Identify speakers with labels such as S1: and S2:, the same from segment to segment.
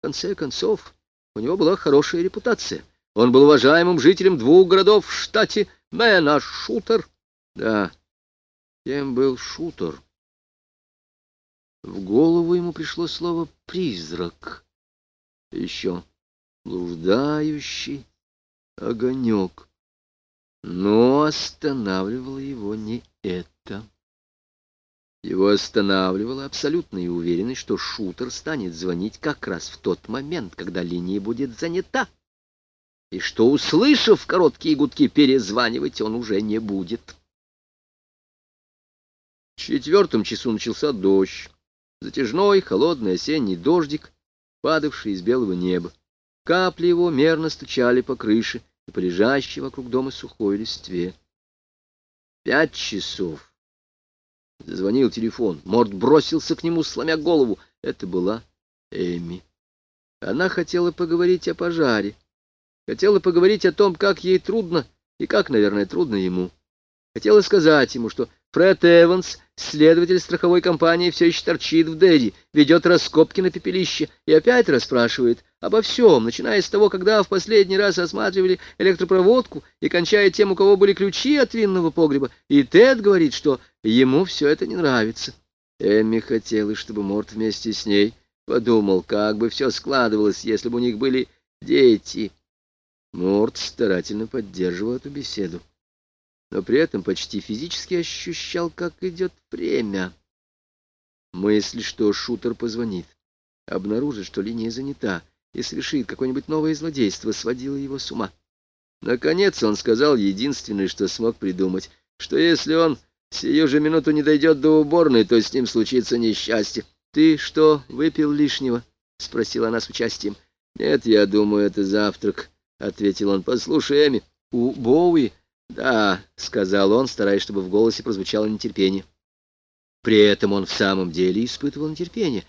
S1: В конце концов, у него была хорошая репутация. Он был уважаемым жителем двух городов в штате Мэн, шутер... Да, кем был шутер? В голову ему пришло слово «призрак». Еще блуждающий огонек. Но останавливало его не это. Его останавливала абсолютная уверенность, что шутер станет звонить как раз в тот момент, когда линия будет занята, и что, услышав короткие гудки, перезванивать он уже не будет. В четвертом часу начался дождь, затяжной холодный осенний дождик, падавший из белого неба. Капли его мерно стучали по крыше и по лежащей вокруг дома сухой листве. Пять часов. Зазвонил телефон. Морд бросился к нему, сломя голову. Это была Эми. Она хотела поговорить о пожаре. Хотела поговорить о том, как ей трудно и как, наверное, трудно ему. Хотела сказать ему, что Фред Эванс, следователь страховой компании, все еще торчит в Дерри, ведет раскопки на пепелище и опять расспрашивает обо всем, начиная с того, когда в последний раз осматривали электропроводку и кончая тем, у кого были ключи от винного погреба. И Тед говорит, что ему все это не нравится. Эмми хотела, чтобы Морт вместе с ней подумал, как бы все складывалось, если бы у них были дети. Морт старательно поддерживал эту беседу но при этом почти физически ощущал, как идет время. Мысль, что шутер позвонит, обнаружит, что линия занята, и совершит какое-нибудь новое злодейство, сводила его с ума. Наконец он сказал единственное, что смог придумать, что если он сию же минуту не дойдет до уборной, то с ним случится несчастье. — Ты что, выпил лишнего? — спросила она с участием. — Нет, я думаю, это завтрак, — ответил он. — Послушай, Эми, у Боуи «Да», — сказал он, стараясь, чтобы в голосе прозвучало нетерпение. При этом он в самом деле испытывал нетерпение.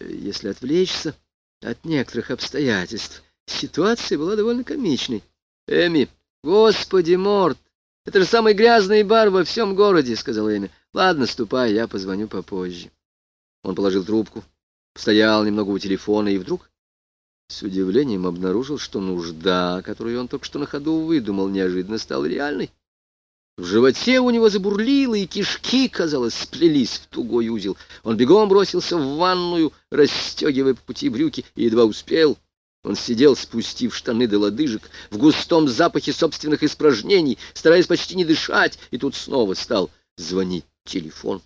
S1: Если отвлечься от некоторых обстоятельств, ситуация была довольно комичной. «Эми, господи, Морт, это же самый грязный бар во всем городе», — сказал Эми. «Ладно, ступай, я позвоню попозже». Он положил трубку, стоял немного у телефона и вдруг с удивлением обнаружил, что нужда, которую он только что на ходу выдумал, неожиданно стала реальной. В животе у него забурлило, и кишки, казалось, сплелись в тугой узел. Он бегом бросился в ванную, расстегивая по пути брюки, и едва успел. Он сидел, спустив штаны до лодыжек, в густом запахе собственных испражнений, стараясь почти не дышать, и тут снова стал звонить телефон.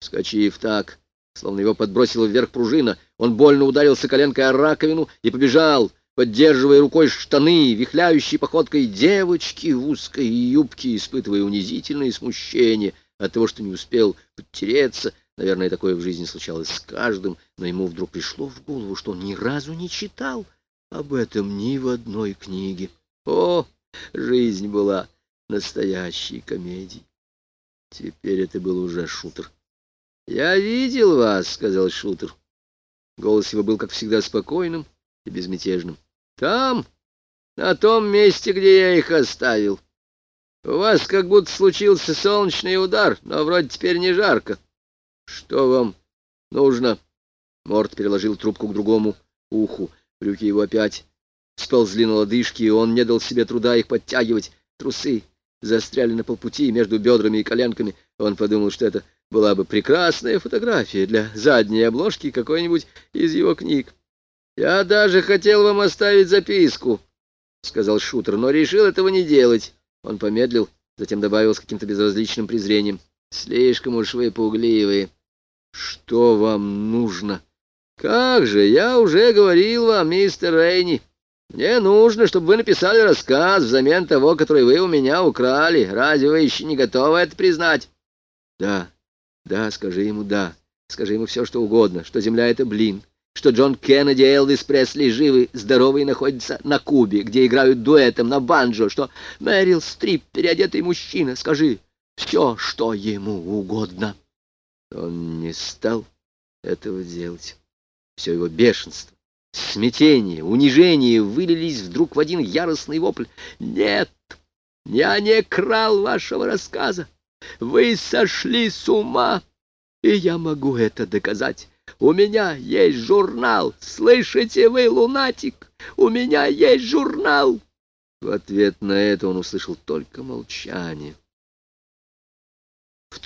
S1: Вскочив так, Словно его подбросила вверх пружина, он больно ударился коленкой о раковину и побежал, поддерживая рукой штаны, вихляющей походкой девочки в узкой юбке, испытывая унизительное смущение от того, что не успел подтереться. Наверное, такое в жизни случалось с каждым, но ему вдруг пришло в голову, что он ни разу не читал об этом ни в одной книге. О, жизнь была настоящей комедией. Теперь это был уже шутер. «Я видел вас», — сказал Шутер. Голос его был, как всегда, спокойным и безмятежным. «Там, на том месте, где я их оставил. У вас как будто случился солнечный удар, но вроде теперь не жарко. Что вам нужно?» Морд переложил трубку к другому уху. Брюки его опять сползли на лодыжки, и он не дал себе труда их подтягивать. Трусы застряли на полпути между бедрами и коленками. Он подумал, что это была бы прекрасная фотография для задней обложки какой-нибудь из его книг. «Я даже хотел вам оставить записку», — сказал Шутер, — «но решил этого не делать». Он помедлил, затем добавил с каким-то безразличным презрением. «Слишком уж вы пугливые». «Что вам нужно?» «Как же, я уже говорил вам, мистер Рейни. Мне нужно, чтобы вы написали рассказ взамен того, который вы у меня украли. Разве вы еще не готовы это признать?» «Да, да, скажи ему «да». Скажи ему все, что угодно, что земля — это блин, что Джон Кеннеди и Элвис Пресли живы, здоровы и находятся на Кубе, где играют дуэтом на банджо, что Мэрил Стрип — переодетый мужчина. Скажи все, что ему угодно. Он не стал этого делать. Все его бешенство, смятение, унижение вылились вдруг в один яростный вопль. «Нет, я не крал вашего рассказа. Вы сошли с ума, и я могу это доказать. У меня есть журнал! Слышите вы, лунатик? У меня есть журнал!» В ответ на это он услышал только молчание.